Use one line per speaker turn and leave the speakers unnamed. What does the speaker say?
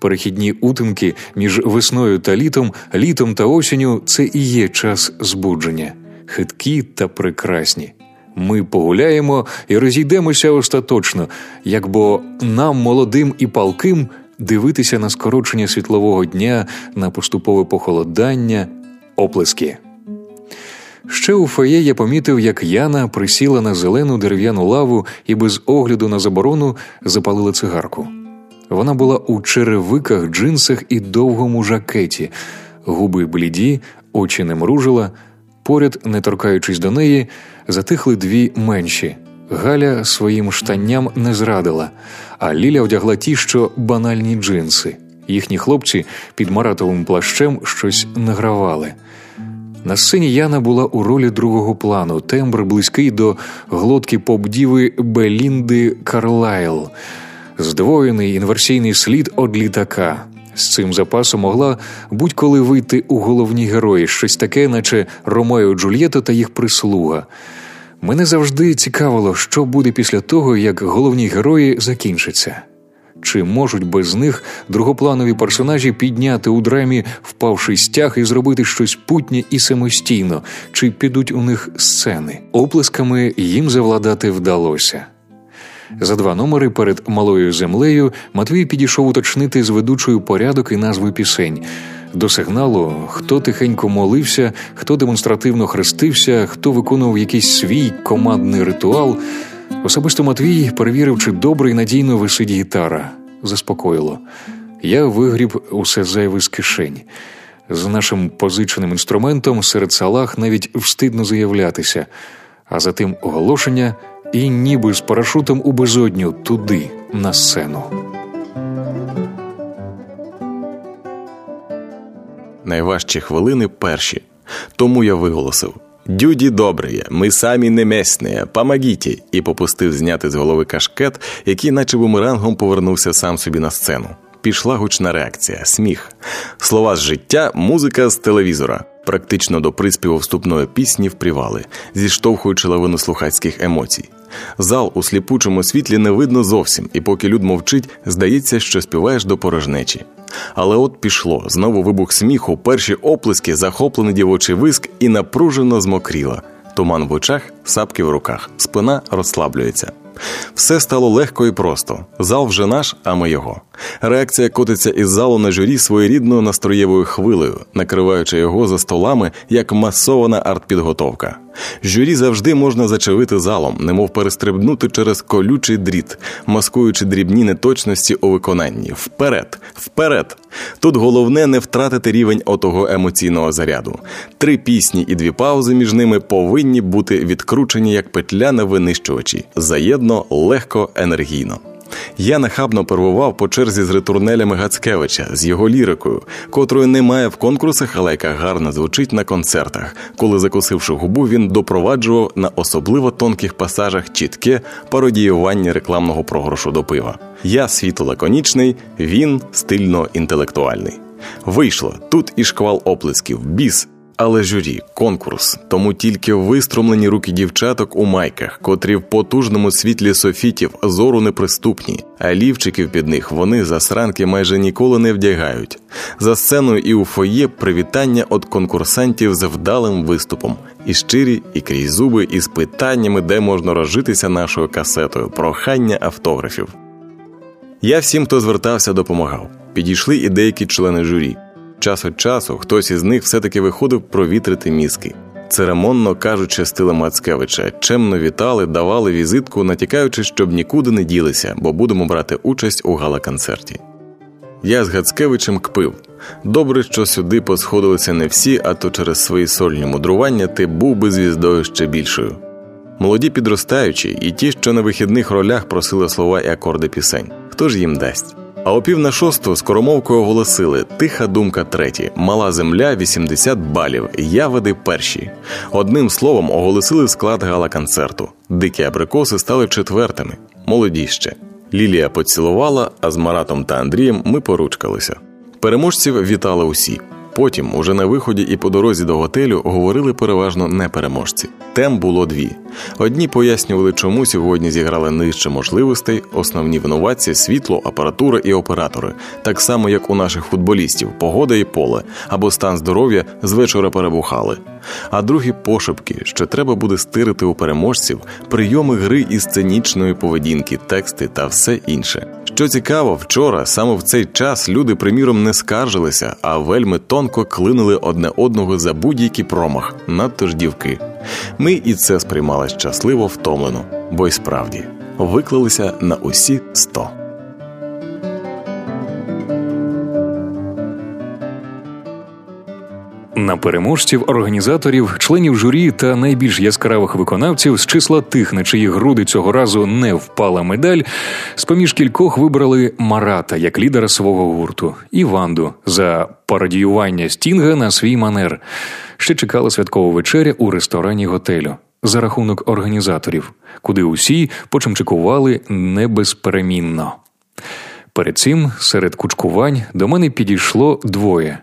Перехідні утинки між весною та літом, літом та осінню це і є час збудження, хиткі та прекрасні. Ми погуляємо і розійдемося остаточно, як бо нам, молодим і палким, дивитися на скорочення світлового дня, на поступове похолодання, оплески. Ще у фоє я помітив, як Яна присіла на зелену дерев'яну лаву і без огляду на заборону запалила цигарку. Вона була у черевиках, джинсах і довгому жакеті, губи бліді, очі не мружила. Поряд, не торкаючись до неї, затихли дві менші. Галя своїм штанням не зрадила, а Ліля одягла ті, що банальні джинси. Їхні хлопці під маратовим плащем щось награвали. На сцені Яна була у ролі другого плану, тембр близький до глотки поп-діви Белінди Карлайл, здвоєний інверсійний слід од літака. З цим запасом могла будь-коли вийти у головні герої, щось таке, наче Ромео Джульєта та їх прислуга. Мене завжди цікавило, що буде після того, як головні герої закінчаться. Чи можуть без них другопланові персонажі підняти у драмі впавший стяг і зробити щось путнє і самостійно, чи підуть у них сцени? Оплесками їм завладати вдалося. За два номери перед малою землею Матвій підійшов уточнити з ведучою порядок і назви пісень. До сигналу, хто тихенько молився, хто демонстративно хрестився, хто виконував якийсь свій командний ритуал. Особисто Матвій перевірив, чи добре і надійно висить гітара. Заспокоїло. Я вигріб усе зайве з кишень. З нашим позиченим інструментом серед салах навіть встидно заявлятися, а за тим оголошення і ніби з парашутом у безодню туди, на сцену.
Найважчі хвилини перші. Тому я виголосив Дюді добрые, ми самі не месні, помогите!» і попустив зняти з голови кашкет, який, наче бумерангом, повернувся сам собі на сцену. Пішла гучна реакція, сміх, слова з життя, музика з телевізора, практично до приспіву вступної пісні впрівали, зіштовхуючи лавину слухацьких емоцій. Зал у сліпучому світлі не видно зовсім, і поки люд мовчить, здається, що співаєш до порожнечі. Але от пішло знову вибух сміху, перші оплески, захоплений дівочий виск і напружено змокріла. Туман в очах, сапки в руках, спина розслаблюється. Все стало легко і просто. Зал вже наш, а ми його. Реакція котиться із залу на журі своєрідною настроєвою хвилею, накриваючи його за столами як масована артпідготовка. Журі завжди можна зачавити залом, немов перестрибнути через колючий дріт, маскуючи дрібні неточності у виконанні. Вперед, вперед! Тут головне не втратити рівень отого емоційного заряду. Три пісні і дві паузи між ними повинні бути відкручені як петля на винищувачі, заєдно, легко, енергійно. Я нахабно первував по черзі з ретурнелями Гацкевича, з його лірикою, котрої немає в конкурсах, але яка гарно звучить на концертах, коли, закусивши губу, він допроваджував на особливо тонких пасажах чітке пародіювання рекламного програшу до пива. Я світло лаконічний, він стильно інтелектуальний. Вийшло тут і шквал оплесків, біс. Але журі, конкурс, тому тільки виструмлені руки дівчаток у майках, котрі в потужному світлі софітів зору неприступні, а лівчиків під них вони засранки майже ніколи не вдягають. За сценою і у фоє привітання від конкурсантів з вдалим виступом, і щирі, і крізь зуби, і з питаннями, де можна розжитися нашою касетою, прохання автографів. Я всім, хто звертався, допомагав. Підійшли і деякі члени журі. Час від часу хтось із них все-таки виходив провітрити мізки. Церемонно кажучи стилем Мацкевича, чемно вітали, давали візитку, натякаючи, щоб нікуди не ділися, бо будемо брати участь у гала-концерті. Я з Гацкевичем кпив. Добре, що сюди посходилися не всі, а то через свої сольні мудрування ти був би звіздою ще більшою. Молоді підростаючі, і ті, що на вихідних ролях просили слова і акорди пісень. Хто ж їм дасть? А о пів на шосту скоромовкою оголосили Тиха думка треті, мала земля 80 балів, явиди перші. Одним словом, оголосили склад гала-концерту. Дикі абрикоси стали четвертими, молоді ще. Лілія поцілувала, а з Маратом та Андрієм ми поручкалися. Переможців вітали усі. Потім, уже на виході і по дорозі до готелю, говорили переважно не переможці. Тем було дві: одні пояснювали, чому сьогодні зіграли нижче можливостей, основні винуватці світло, апаратура і оператори, так само як у наших футболістів, погода і поле або стан здоров'я з вечора перебухали. А другі пошепки, що треба буде стирити у переможців прийоми гри і сценічної поведінки, тексти та все інше. Що цікаво, вчора саме в цей час люди, приміром, не скаржилися, а вельми тонко клинили одне одного за будь-який промах, надто ж дівки. Ми і це сприймали щасливо втомлено, бо й справді виклалися на усі сто.
На переможців, організаторів, членів журі та найбільш яскравих виконавців з числа тих, на чиї груди цього разу не впала медаль, з поміж кількох вибрали Марата як лідера свого гурту і Ванду за пародіювання стінга на свій манер. Ще чекала святкова вечеря у ресторані готелю за рахунок організаторів, куди усі почимчикували небезперемінно. Перед цим серед кучкувань до мене підійшло двоє